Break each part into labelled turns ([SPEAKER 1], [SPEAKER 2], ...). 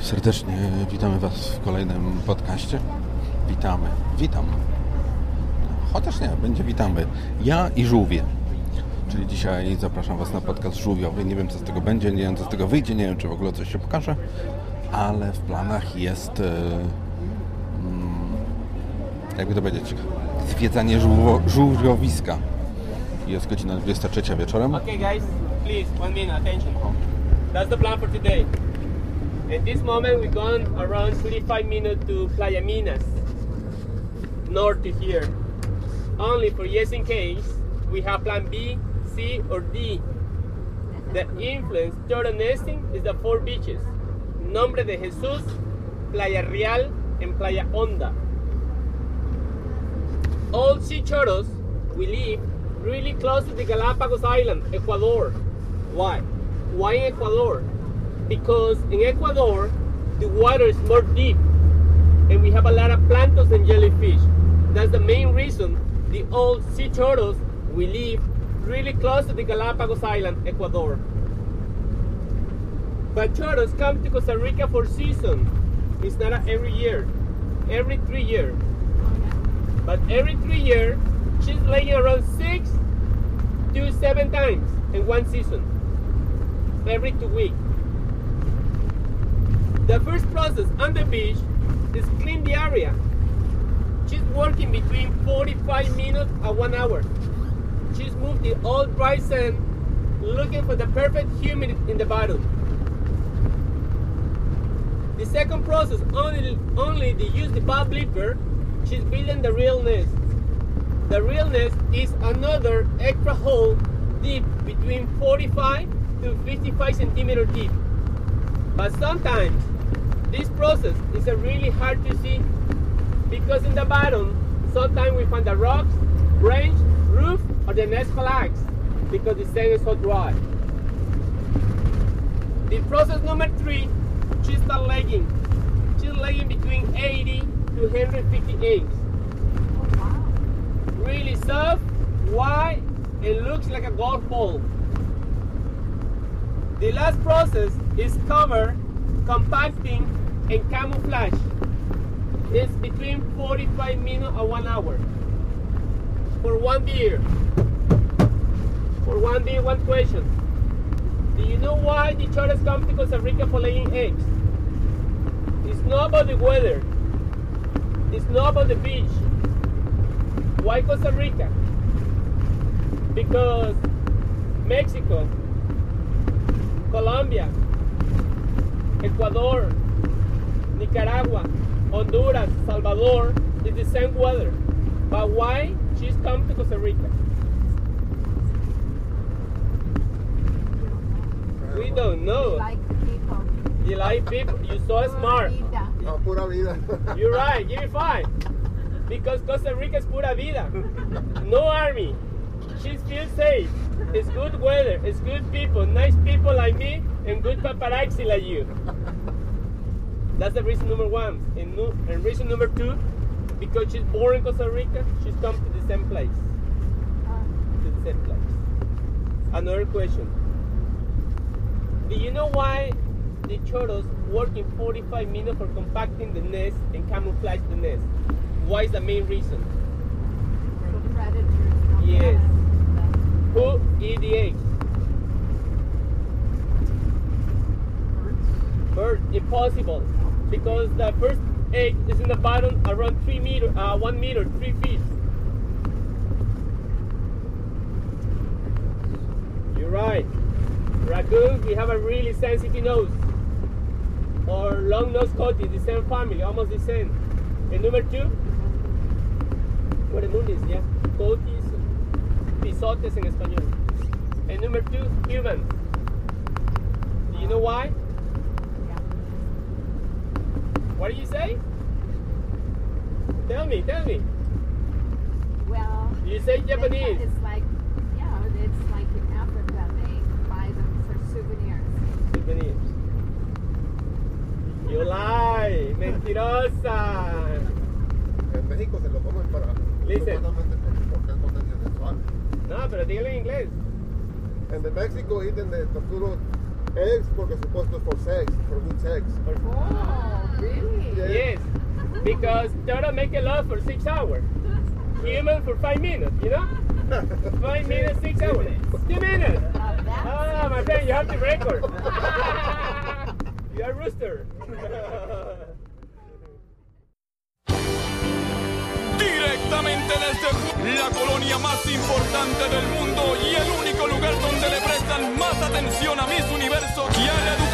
[SPEAKER 1] Serdecznie witamy Was w kolejnym podcaście. Witamy, witam. Chociaż nie, będzie witamy. Ja i żółwie. Czyli dzisiaj zapraszam Was na podcast żółwiowy. Nie wiem co z tego będzie, nie wiem co z tego wyjdzie, nie wiem czy w ogóle coś się pokaże, ale w planach jest, e, mm, jakby to powiedzieć, zwiedzanie żółwo, żółwiowiska. Jest godzina 23 wieczorem.
[SPEAKER 2] Okay, guys, please, one minute, attention. That's the plan for today. At this moment, we've gone around 25 minutes to Playa Minas, north to here. Only for yes in case, we have plan B, C, or D. The influence turtle nesting is the four beaches. Nombre de Jesus, Playa Real, and Playa Honda. All sea turtles we live really close to the Galapagos Island, Ecuador. Why? Why Ecuador? Because in Ecuador the water is more deep and we have a lot of planktons and jellyfish. That's the main reason the old sea turtles we live really close to the Galapagos Island, Ecuador. But turtles come to Costa Rica for season. It's not every year, every three years. But every three years, she's laying around six to seven times in one season. Every two weeks. The first process on the beach is clean the area. She's working between 45 minutes and one hour. She's moved the old dry sand looking for the perfect humidity in the bottom. The second process, only only they use the bob leaper, she's building the real nest. The real nest is another extra hole deep between 45 to 55 centimeter deep. But sometimes this process is a really hard to see because in the bottom sometimes we find the rocks, branch, roof, or the nest collapse because the sand is so dry. The process number three, not legging. She's legging between 80 to 150 eggs. Really soft, white, and looks like a golf ball. The last process is cover, compacting, and camouflage. It's between 45 minutes and one hour. For one beer. For one beer, one question. Do you know why the turtles come to Costa Rica for laying eggs? It's not about the weather. It's not about the beach. Why Costa Rica? Because Mexico, Colombia, Ecuador, Nicaragua, Honduras, Salvador is the same weather. But why she's come to Costa Rica? We don't know.
[SPEAKER 3] Like people.
[SPEAKER 2] You like people, you're so smart.
[SPEAKER 4] No, pura vida.
[SPEAKER 2] You're right, give me five. Because Costa Rica is pura vida. No army. She feels safe. It's good weather, it's good people, nice people like me, and good paparazzi like you. That's the reason number one. And, nu- and reason number two, because she's born in Costa Rica, she's come to the same place. To the same place. Another question. Do you know why the turtles work in 45 minutes for compacting the nest and camouflage the nest? Why is the main reason?
[SPEAKER 3] The predators.
[SPEAKER 2] Yes. Who eat the eggs? Birds, impossible. Because the first egg is in the bottom around three meter, uh, one meter, three feet. You're right. Raccoons, we have a really sensitive nose. Or long nose coati, the same family, almost the same. And number two, what the moon is, yeah. Coatis, pisotes in español. And number two, humans. Do you know why? What do you say? Tell me, tell me.
[SPEAKER 3] Well,
[SPEAKER 2] You say
[SPEAKER 3] they-
[SPEAKER 2] Japanese.
[SPEAKER 3] It's like, yeah, it's like in Africa, they buy them for souvenirs.
[SPEAKER 2] Souvenirs. You lie, mentirosa.
[SPEAKER 4] En México se lo comen para.
[SPEAKER 2] Listen.
[SPEAKER 4] supuestamente por- porque sexual.
[SPEAKER 2] No, pero dígalo en inglés.
[SPEAKER 4] And the Mexico eating the tortuga Eggs porque supuesto es for sex, for good sex.
[SPEAKER 3] Oh, really?
[SPEAKER 2] Yes, because turtle make a love for six hours. Human for five minutes, you know? Five minutes, six hours. Two minutes. Ah, my friend, you have the record. you are rooster.
[SPEAKER 5] Directamente desde la colonia más importante del mundo y el único lugar donde le prestan más atención a Miss Universo y a la educación.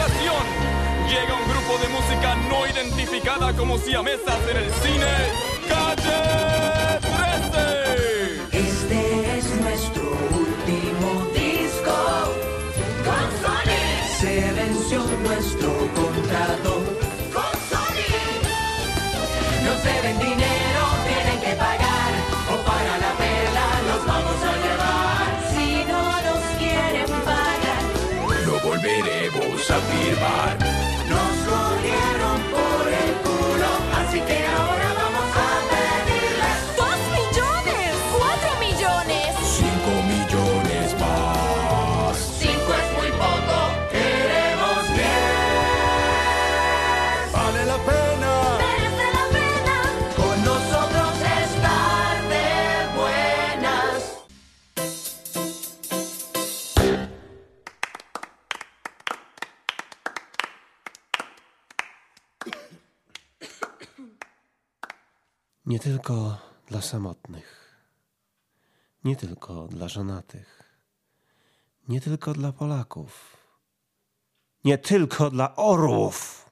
[SPEAKER 5] Llega un grupo de música no identificada como siamesas en el cine. Calle
[SPEAKER 6] Nie tylko dla samotnych, nie tylko dla żonatych, nie tylko dla Polaków, nie tylko dla orłów.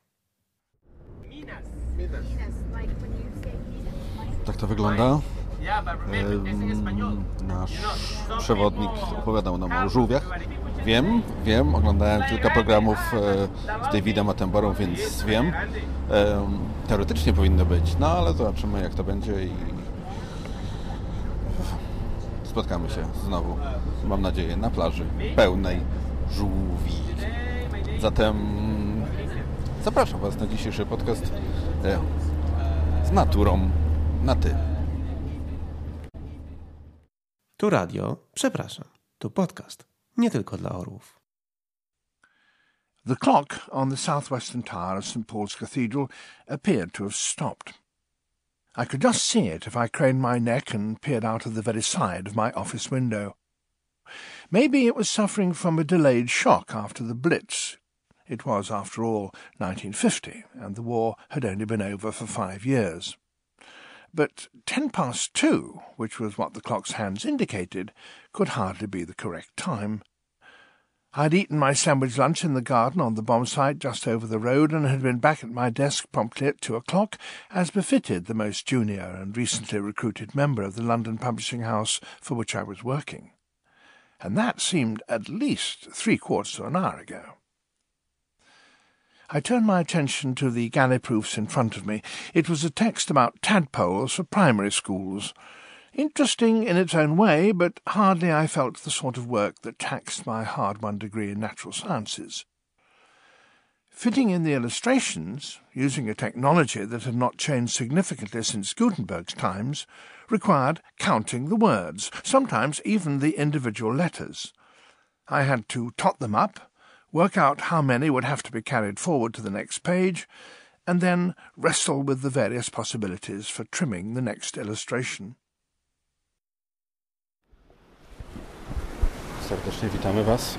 [SPEAKER 1] Tak to wygląda. Nasz przewodnik opowiadał nam o żółwiach. Wiem, wiem, oglądałem kilka programów e, z Davidem Attenborough, więc wiem. Em, Teoretycznie powinno być, no ale zobaczymy jak to będzie i spotkamy się znowu, mam nadzieję, na plaży pełnej żółwi. Zatem zapraszam Was na dzisiejszy podcast e, z naturą na ty.
[SPEAKER 6] Tu radio, przepraszam, tu podcast, nie tylko dla orłów.
[SPEAKER 7] The clock on the southwestern tower of St Paul's Cathedral appeared to have stopped. I could just see it if I craned my neck and peered out of the very side of my office window. Maybe it was suffering from a delayed shock after the Blitz. It was, after all, 1950, and the war had only been over for five years. But ten past two, which was what the clock's hands indicated, could hardly be the correct time. I'd eaten my sandwich lunch in the garden on the bomb site just over the road and had been back at my desk promptly at two o'clock, as befitted the most junior and recently recruited member of the London publishing house for which I was working. And that seemed at least three quarters of an hour ago. I turned my attention to the galley proofs in front of me. It was a text about tadpoles for primary schools. Interesting in its own way, but hardly, I felt, the sort of work that taxed my hard-won degree in natural sciences. Fitting in the illustrations, using a technology that had not changed significantly since Gutenberg's times, required counting the words, sometimes even the individual letters. I had to tot them up, work out how many would have to be carried forward to the next page, and then wrestle with the various possibilities for trimming the next illustration.
[SPEAKER 1] Serdecznie witamy Was.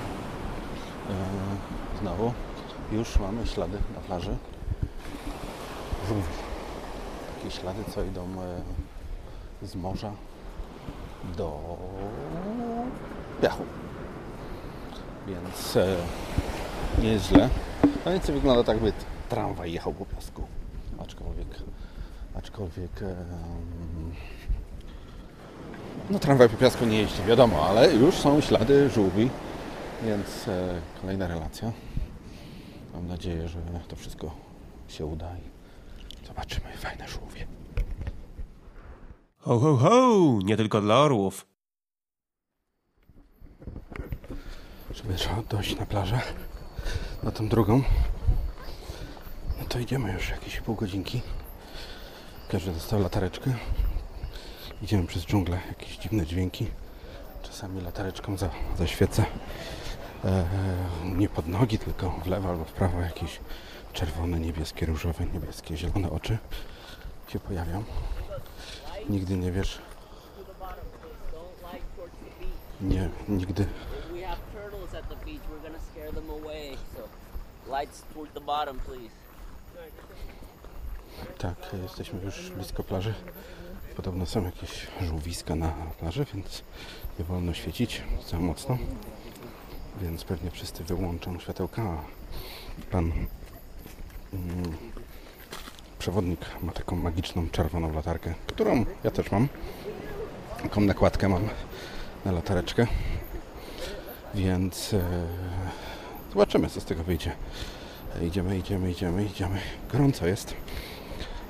[SPEAKER 1] Znowu już mamy ślady na plaży. Takie ślady, co idą z morza do piachu. Więc e, nie jest źle. No nic wygląda tak, by tramwaj jechał po piasku. Aczkolwiek, aczkolwiek em, no tramwaj po piasku nie jeździ, wiadomo, ale już są ślady żółwi, więc e, kolejna relacja. Mam nadzieję, że to wszystko się uda i zobaczymy fajne żółwie.
[SPEAKER 6] Ho, ho, ho! Nie tylko dla orłów.
[SPEAKER 1] Żeby trzeba dojść na plażę, na tą drugą, no to idziemy już jakieś pół godzinki. Każdy dostał latareczkę. Idziemy przez dżunglę, jakieś dziwne dźwięki. Czasami latareczką za, zaświecę. e, nie pod nogi, tylko w lewo albo w prawo jakieś czerwone, niebieskie, różowe, niebieskie, zielone oczy się pojawią. Nigdy nie wiesz. Nie, nigdy.
[SPEAKER 8] Lights toward the bottom, please.
[SPEAKER 1] Tak, jesteśmy już blisko plaży. Podobno są jakieś żółwiska na plaży, więc nie wolno świecić za mocno. Więc pewnie wszyscy wyłączą światełka. Pan mm, przewodnik ma taką magiczną czerwoną latarkę, którą ja też mam. Taką nakładkę mam na latareczkę. Więc e, zobaczymy, co z tego wyjdzie. Idziemy, idziemy, idziemy, idziemy. Gorąco jest.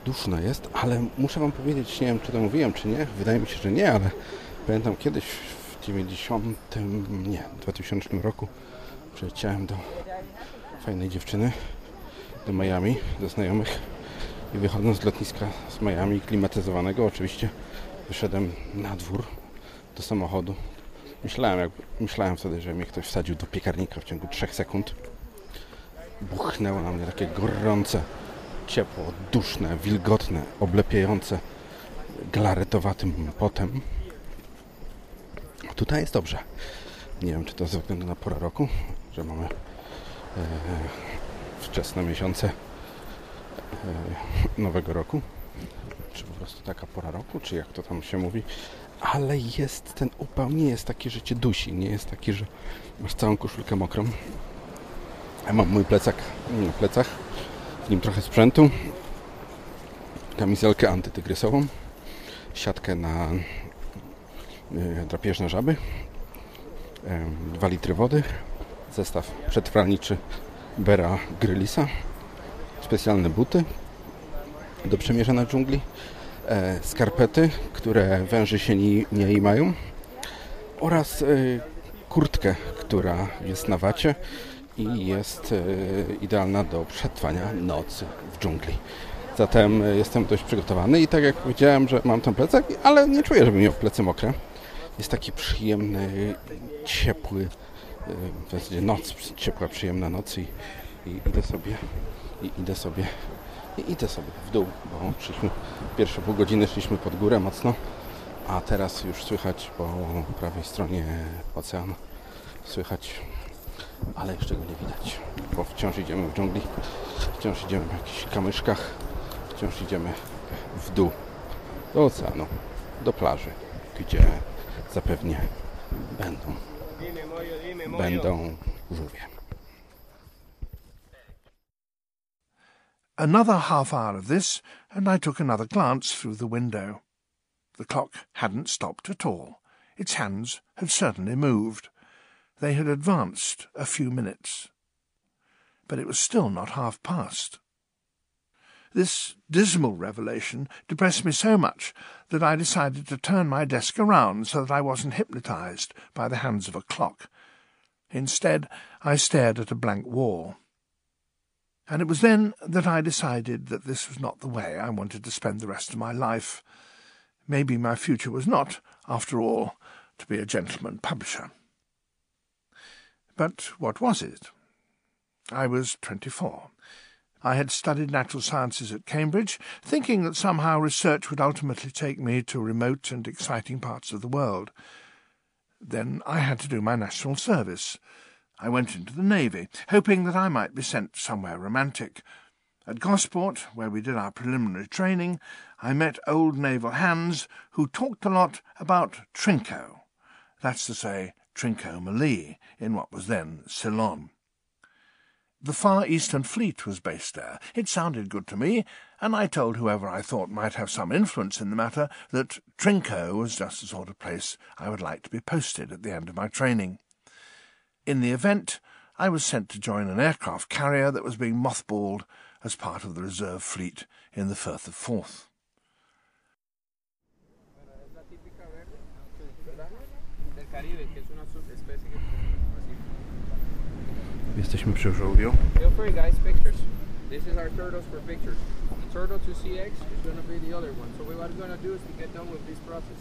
[SPEAKER 1] Duszno jest, ale muszę Wam powiedzieć, nie wiem czy to mówiłem, czy nie. Wydaje mi się, że nie, ale pamiętam kiedyś w 90, nie, 2000 roku przyleciałem do fajnej dziewczyny, do Miami, do znajomych i wychodząc z lotniska z Miami, klimatyzowanego oczywiście, wyszedłem na dwór do samochodu. Myślałem, jak, myślałem wtedy, że mnie ktoś wsadził do piekarnika w ciągu 3 sekund. Buchnęło na mnie takie gorące, ciepło, duszne, wilgotne, oblepiające glaretowatym potem. Tutaj jest dobrze. Nie wiem, czy to ze względu na porę roku, że mamy e, wczesne miesiące e, nowego roku, czy po prostu taka pora roku, czy jak to tam się mówi, ale jest ten upał, nie jest taki, że cię dusi, nie jest taki, że masz całą koszulkę mokrą. Ja mam mój plecak na plecach, w nim trochę sprzętu, kamizelkę antytygrysową, siatkę na y, drapieżne żaby, 2 litry wody, zestaw przetrwalniczy Bera Grylisa, specjalne buty do przemierzania dżungli, e, skarpety, które węży się nie, nie imają oraz e, kurtkę, która jest na wacie i jest e, idealna do przetrwania nocy w dżungli. Zatem jestem dość przygotowany i tak jak powiedziałem, że mam ten plecak, ale nie czuję, żeby miał plecy mokre. Jest taki przyjemny, ciepły, w zasadzie noc, ciepła, przyjemna noc i, i idę sobie, i idę sobie, i idę sobie w dół, bo szliśmy, pierwsze pół godziny szliśmy pod górę mocno, a teraz już słychać po prawej stronie oceanu, słychać, ale jeszcze go nie widać, bo wciąż idziemy w dżungli, wciąż idziemy w jakichś kamyszkach, wciąż idziemy w dół, do oceanu, do plaży, gdzie zapewnie będą, będą żółwie.
[SPEAKER 7] Another half hour of this, and I took another glance through the window. The clock hadn't stopped at all. Its hands had certainly moved. They had advanced a few minutes. But it was still not half past. This dismal revelation depressed me so much that I decided to turn my desk around so that I wasn't hypnotized by the hands of a clock. Instead, I stared at a blank wall. And it was then that I decided that this was not the way I wanted to spend the rest of my life. Maybe my future was not, after all, to be a gentleman publisher. But what was it? I was twenty-four. I had studied natural sciences at Cambridge, thinking that somehow research would ultimately take me to remote and exciting parts of the world. Then I had to do my national service. I went into the Navy, hoping that I might be sent somewhere romantic. At Gosport, where we did our preliminary training, I met old naval hands who talked a lot about Trinco. That's to say, Trincomalee, in what was then Ceylon. The Far Eastern Fleet was based there. It sounded good to me, and I told whoever I thought might have some influence in the matter that Trinco was just the sort of place I would like to be posted at the end of my training. In the event, I was sent to join an aircraft carrier that was being mothballed as part of the reserve fleet in the Firth of Forth.
[SPEAKER 1] Jesteśmy przy żółwiu.
[SPEAKER 9] Feel free, guys. Pictures. This is our turtles for pictures. The turtle to CX is going to be the other one. So what we're going to do is to get done with this process.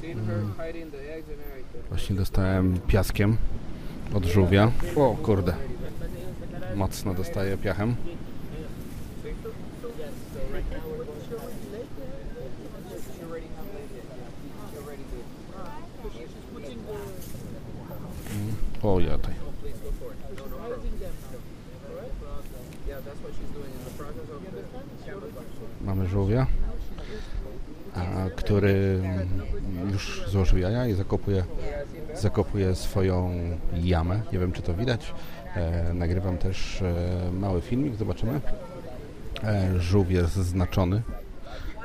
[SPEAKER 9] Seeing her mm. hiding the eggs and everything.
[SPEAKER 1] Właśnie dostałem piaskiem od żółwia. O kurde. Mocno dostaje piachem. Mm, O ja tutaj. Mamy żółwia, a, który już złożył jaja i zakopuje, zakopuje swoją jamę. Nie wiem, czy to widać. E, nagrywam też e, mały filmik, zobaczymy. E, żółw jest znaczony.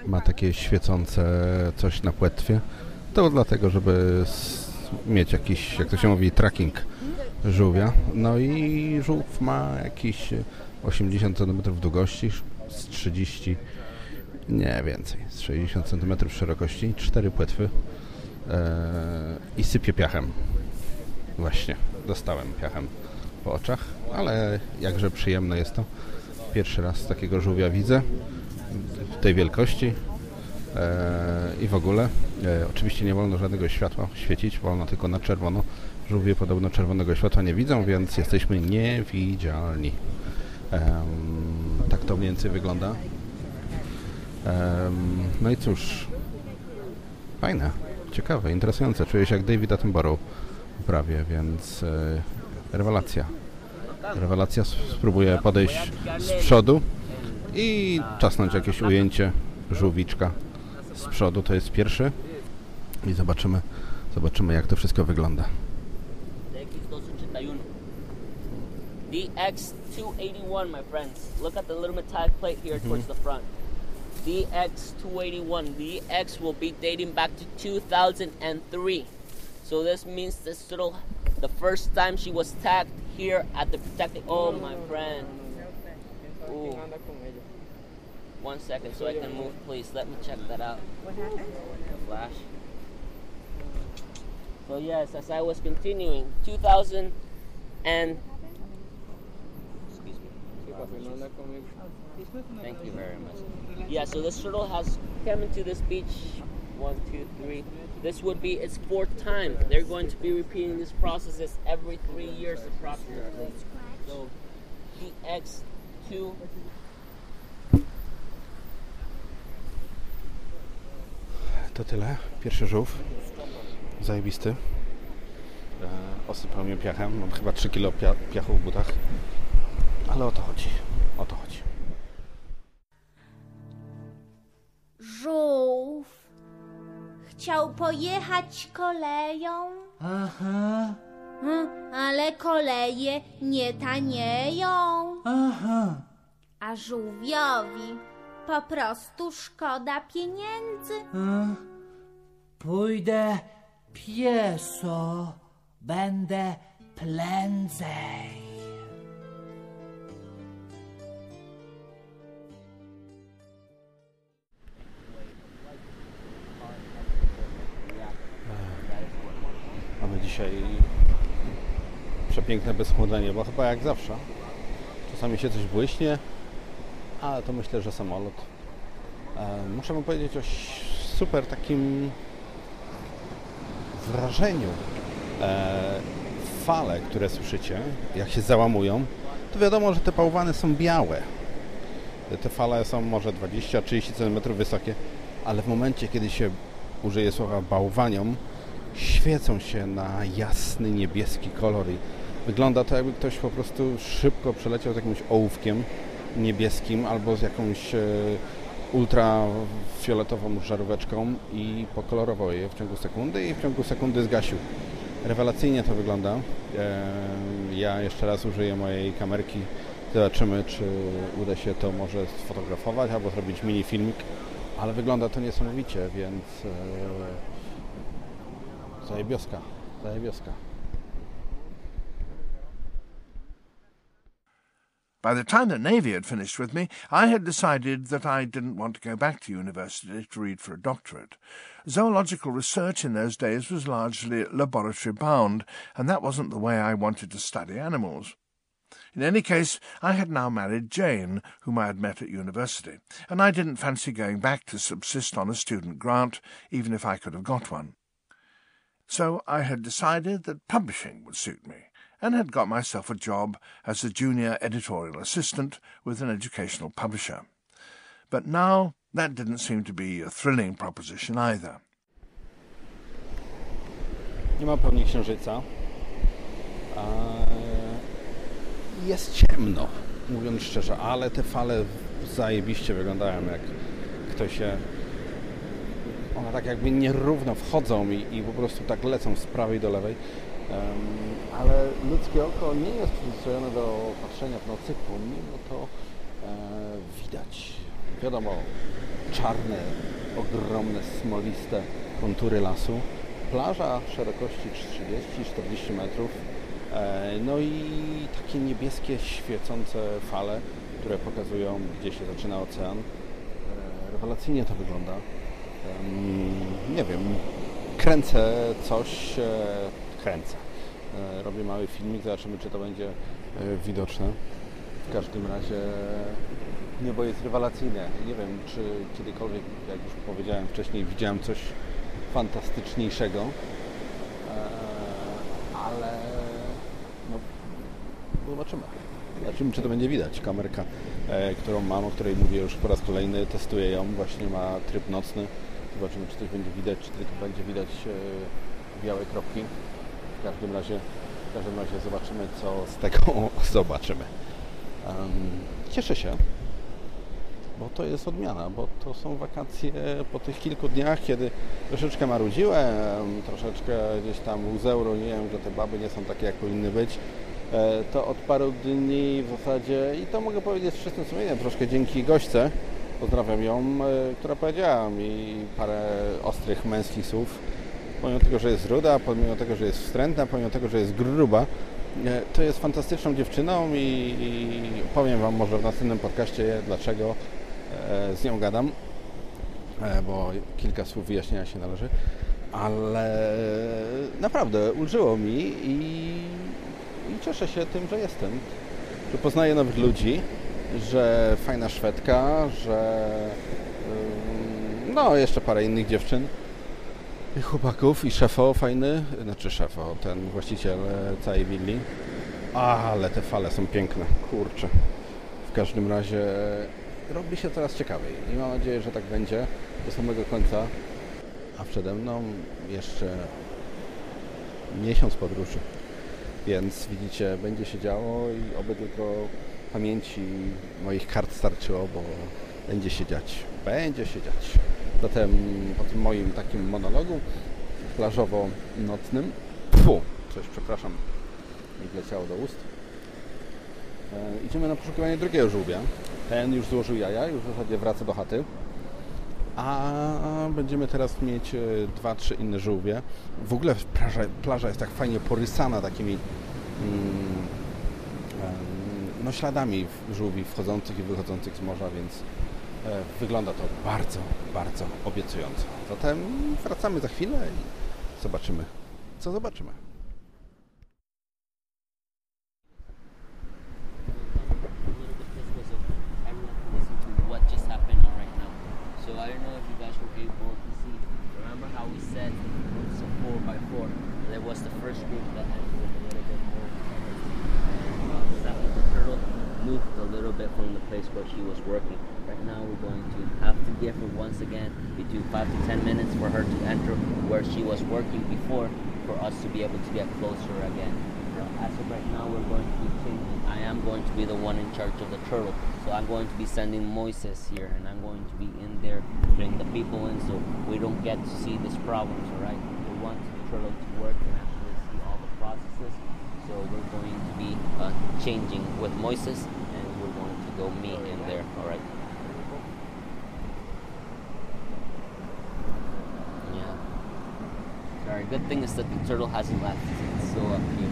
[SPEAKER 1] Ma takie świecące coś na płetwie. To dlatego, żeby mieć jakiś, jak to się mówi, tracking żółwia. No i żółw ma jakieś 80 cm długości, z 30 nie więcej, z 60 cm szerokości, cztery płetwy i sypie piachem. Właśnie, dostałem piachem po oczach, ale jakże przyjemne jest to. Pierwszy raz takiego żółwia widzę tej wielkości e, i w ogóle. E, oczywiście nie wolno żadnego światła świecić, wolno tylko na czerwono. Żółwie podobno czerwonego światła nie widzą, więc jesteśmy niewidzialni. Tak to mniej więcej wygląda. No i cóż, fajne, ciekawe, interesujące. Czuję się jak David Attenborough prawie, więc e, rewelacja. Rewelacja, spróbuję podejść z przodu i czasnąć jakieś ujęcie żółwiczka z przodu, to jest pierwszy i zobaczymy, zobaczymy jak to wszystko wygląda.
[SPEAKER 8] DX281. DX281, my friends. Look at the little metallic plate here towards the front. DX281. DX will be dating back to 2003. So this means this little, the first time she was tagged here at the protected. Oh, my friend. Ooh. One second, so I can move, please. Let me check that out.
[SPEAKER 3] What happened?
[SPEAKER 8] The flash. So yes, as I was continuing, 2000 and excuse me. Thank you very much. Yeah, so this turtle has come into this beach one, two, three. This would be its fourth time. They're going to be repeating this processes every three years approximately. So DX two
[SPEAKER 1] To tyle. Pierwszy żółw. Zajebisty. E, osypał mnie piachem. Mam chyba 3 kg pia- piachu w butach. Ale. O to chodzi.
[SPEAKER 10] Chciał pojechać koleją.
[SPEAKER 11] Aha,
[SPEAKER 10] Hmm, Ale koleje nie tanieją.
[SPEAKER 11] aha.
[SPEAKER 10] A żółwiowi po prostu szkoda pieniędzy.
[SPEAKER 11] Pójdę pieso, będę prędzej.
[SPEAKER 1] Dzisiaj przepiękne bezchmurne bo chyba jak zawsze. Czasami się coś błyśnie, ale to myślę, że samolot. E, muszę wam powiedzieć o super takim wrażeniu. E, fale, które słyszycie, jak się załamują, to wiadomo, że te bałwany są białe. Te fale są może 20-30 cm wysokie, ale w momencie, kiedy się użyje słowa bałwanią, świecą się na jasny niebieski kolor i wygląda to jakby ktoś po prostu szybko przeleciał z jakimś ołówkiem niebieskim albo z jakąś e, ultrafioletową żaróweczką i pokolorował je w ciągu sekundy i w ciągu sekundy zgasił. Rewelacyjnie to wygląda. E, Ja jeszcze raz użyję mojej kamerki. Zobaczymy, czy uda się to może sfotografować albo zrobić mini filmik, ale wygląda to niesamowicie, więc e, zajebioska, zajebioska.
[SPEAKER 7] By the time the Navy had finished with me, I had decided that I didn't want to go back to university to read for a doctorate. Zoological research in those days was largely laboratory bound, and that wasn't the way I wanted to study animals. In any case, I had now married Jane, whom I had met at university, and I didn't fancy going back to subsist on a student grant, even if I could have got one. So I had decided that publishing would suit me, and had got myself a job as a junior editorial assistant with an educational publisher. But now that didn't seem to be a thrilling proposition either.
[SPEAKER 1] Nie ma pełni księżyca. Jest ciemno, mówiąc szczerze, ale te fale zajebiście wyglądają, jak ktoś się... One tak jakby nierówno wchodzą i, i po prostu tak lecą z prawej do lewej. Um, ale ludzkie oko nie jest przyzwyczajone do patrzenia w nocy, pomimo to e, widać. Wiadomo, czarne, ogromne, smoliste kontury lasu. Plaża szerokości 30-40 metrów. E, no i takie niebieskie, świecące fale, które pokazują, gdzie się zaczyna ocean. E, rewelacyjnie to wygląda. Nie wiem, kręcę coś, e, kręcę. Robię mały filmik, zobaczymy, czy to będzie widoczne. W każdym razie niebo jest rewelacyjne. Nie wiem, czy kiedykolwiek, jak już powiedziałem wcześniej, widziałem coś fantastyczniejszego, ale no, zobaczymy. Zobaczymy, czy to będzie widać. Kamerka, e, którą mam, o której mówię już po raz kolejny, testuję ją, właśnie ma tryb nocny. Zobaczymy, czy coś będzie widać, czy tylko będzie widać e, białe kropki. W każdym razie, w każdym razie zobaczymy, co z tego zobaczymy. Cieszę się, bo to jest odmiana, bo to są wakacje po tych kilku dniach, kiedy troszeczkę marudziłem, troszeczkę gdzieś tam łzeuroniłem, że te baby nie są takie, jak powinny być. E, to od paru dni w zasadzie, i to mogę powiedzieć z czystym sumieniem, troszkę dzięki gośce, pozdrawiam ją, e, która powiedziała mi parę ostrych męskich słów, pomimo tego, że jest ruda, pomimo tego, że jest wstrętna, pomimo tego, że jest gruba, e, to jest fantastyczną dziewczyną i, i powiem Wam może w następnym podcaście, dlaczego z nią gadam, bo kilka słów wyjaśnienia się należy, ale naprawdę ulżyło mi i, i cieszę się tym, że jestem, że poznaję nowych ludzi, że fajna Szwedka, że no jeszcze parę innych dziewczyn i chłopaków i szefo fajny, znaczy szefo, ten właściciel całej willi. Ale te fale są piękne, kurczę. W każdym razie robi się coraz ciekawiej i mam nadzieję, że tak będzie do samego końca. A przede mną jeszcze miesiąc podróży. Więc widzicie, będzie się działo i oby tylko pamięci moich kart starczyło, bo będzie się dziać. Będzie się dziać. Zatem po tym moim takim monologu plażowo-nocnym, fu, coś przepraszam, mi wleciało do ust. E, idziemy na poszukiwanie drugiego żółwia. Ten już złożył jaja, już w zasadzie wraca do chaty. A będziemy teraz mieć e, dwa, trzy inne żółwie. W ogóle plaża, plaża jest tak fajnie porysana takimi mm, no, śladami żółwi wchodzących i wychodzących z morza, więc e, wygląda to bardzo, bardzo obiecująco. Zatem wracamy za chwilę i zobaczymy, co zobaczymy.
[SPEAKER 8] Where she was working. Right now we're going to have to give her once again between 5 to 10 minutes for her to enter where she was working before for us to be able to get closer again. as of right now we're going to be changing. I am going to be the one in charge of the turtle. So I'm going to be sending Moises here and I'm going to be in there bring the people in so we don't get to see these problems, alright? We want the turtle to work and actually see all the processes. So we're going to be uh, changing with Moises go meet in there? Yeah. Good thing is that the turtle hasn't left. It's up here.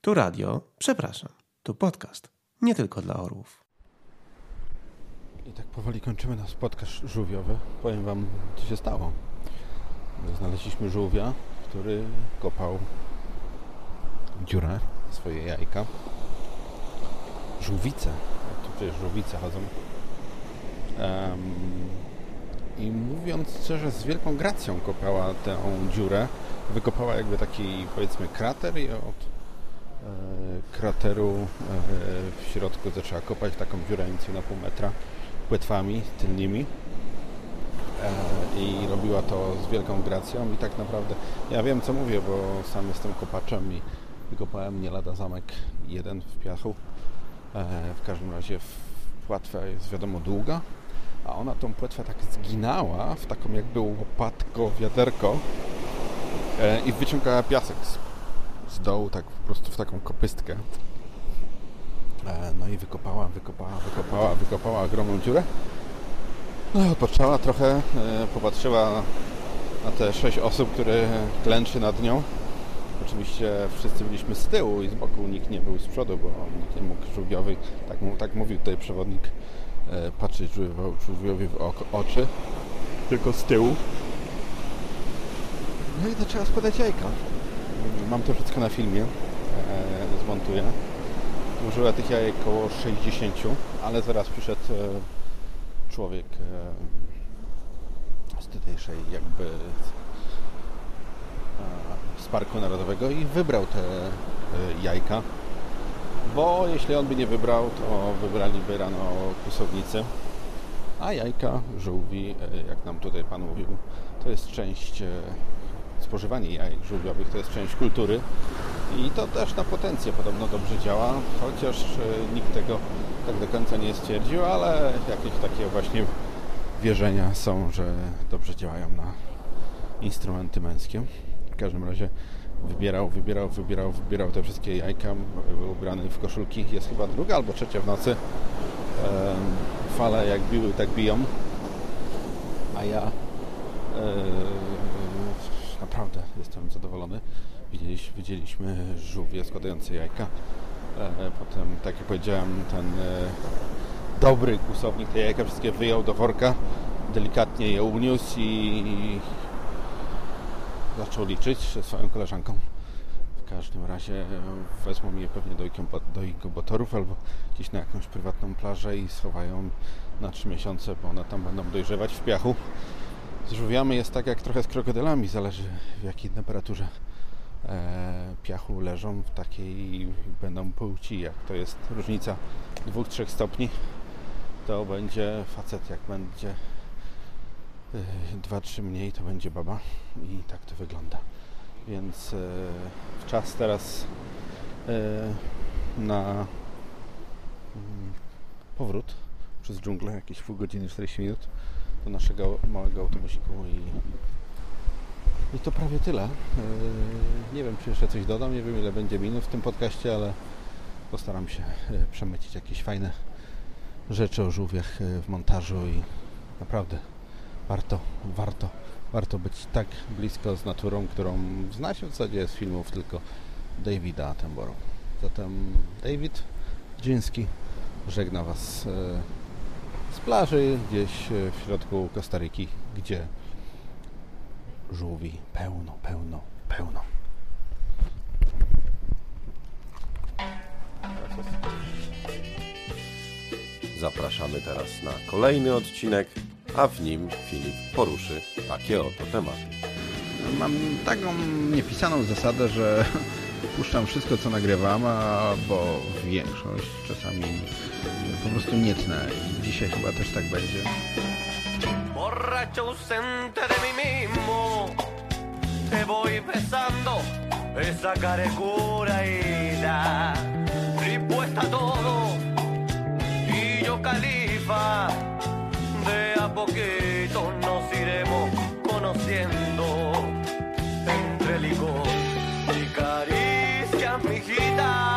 [SPEAKER 6] Tu radio, przepraszam, tu podcast, nie tylko dla orłów.
[SPEAKER 1] Tak powoli kończymy nasz podcast żółwiowy. Powiem Wam, co się stało. Znaleźliśmy żółwia, który kopał dziurę swoje jajka. Żółwice. Tu przecież żółwice chodzą. Em, I mówiąc szczerze, z wielką gracją kopała tę dziurę. Wykopała jakby taki, powiedzmy, krater i od e, krateru e, w środku zaczęła kopać taką dziurę więcej na pół metra płetwami tylnymi e, i robiła to z wielką gracją. I tak naprawdę ja wiem co mówię, bo sam jestem kopaczem i wykopałem nie lada zamek jeden w piachu. E, w każdym razie płetwa jest wiadomo długa a ona tą płetwę tak zginała w taką jakby łopatko, wiaderko e, i wyciągała piasek z, dołu tak po prostu w taką kopystkę no i wykopała, wykopała, wykopała, wykopała ogromną dziurę no, odpoczęła trochę, e, popatrzyła na te sześć osób, które klęczy nad nią. Oczywiście wszyscy byliśmy z tyłu i z boku, nikt nie był z przodu, bo nikt nie mógł żółwiowi, tak, tak mówił tutaj przewodnik, e, patrzeć żółwio- żółwiowi w oczy, tylko z tyłu. No i zaczęła składać jajka. Mam to wszystko na filmie, e, zmontuję. Użyła tych jajek około 60, ale zaraz przyszedł e, człowiek e, z tutejszej jakby e, z Parku Narodowego i wybrał te jajka, bo jeśli on by nie wybrał, to wybraliby rano kłusownicy, a jajka żółwi, jak nam tutaj Pan mówił, to jest część spożywanie jajek żółwiowych, to jest część kultury i to też na potencję podobno dobrze działa, chociaż e, nikt tego tak do końca nie stwierdził, ale jakieś takie właśnie wierzenia są, że dobrze działają na instrumenty męskie. W każdym razie wybierał, wybierał, wybierał, wybierał te wszystkie jajka, był ubrany w koszulki. Jest chyba druga albo trzecia w nocy. Fale jak biły, tak biją. A ja e, naprawdę jestem zadowolony. Widzieliśmy, widzieliśmy żółwie składające jajka. E, Potem, tak jak powiedziałem, ten e, dobry kłusownik te jajka wszystkie wyjął do worka, delikatnie je uniósł i zaczął liczyć ze swoją koleżanką. W każdym razie wezmą je pewnie do, inkuba- do albo gdzieś na jakąś prywatną plażę i schowają na 3 miesiące, bo one tam będą dojrzewać w piachu. Z żółwiami jest tak jak trochę z krokodylami, zależy w jakiej temperaturze e, piachu leżą, w takiej będą płci. Jak to jest różnica 2-3 stopni, to będzie facet, jak będzie 2-3 mniej, to będzie baba i tak to wygląda. Więc e, czas teraz e, na mm, powrót przez dżunglę, jakieś pół godziny, 40 minut do naszego małego autobusiku i, i to prawie tyle. E, nie wiem, czy jeszcze coś dodam, nie wiem ile będzie minut w tym podcaście, ale postaram się e, przemycić jakieś fajne rzeczy o żółwiach e, w montażu i naprawdę warto, warto, warto być tak blisko z naturą, którą zna się w zasadzie z filmów tylko Davida Attenborough. Zatem David Dziński żegna Was plaży gdzieś e, w środku Kostaryki, gdzie żółwi pełno, pełno, pełno.
[SPEAKER 12] Zapraszamy teraz na kolejny odcinek, a w nim Filip poruszy takie oto tematy.
[SPEAKER 1] Mam taką niepisaną zasadę, że puszczam wszystko, co nagrywam, albo większość, czasami po prostu niecna i dzisiaj chyba też tak będzie.
[SPEAKER 11] Borracho ausente de mí mismo, te voy besando esa carecura ida, dispuesta a todo, y yo califa, de a poquito nos iremos conociendo entre licor y caricias, mijita.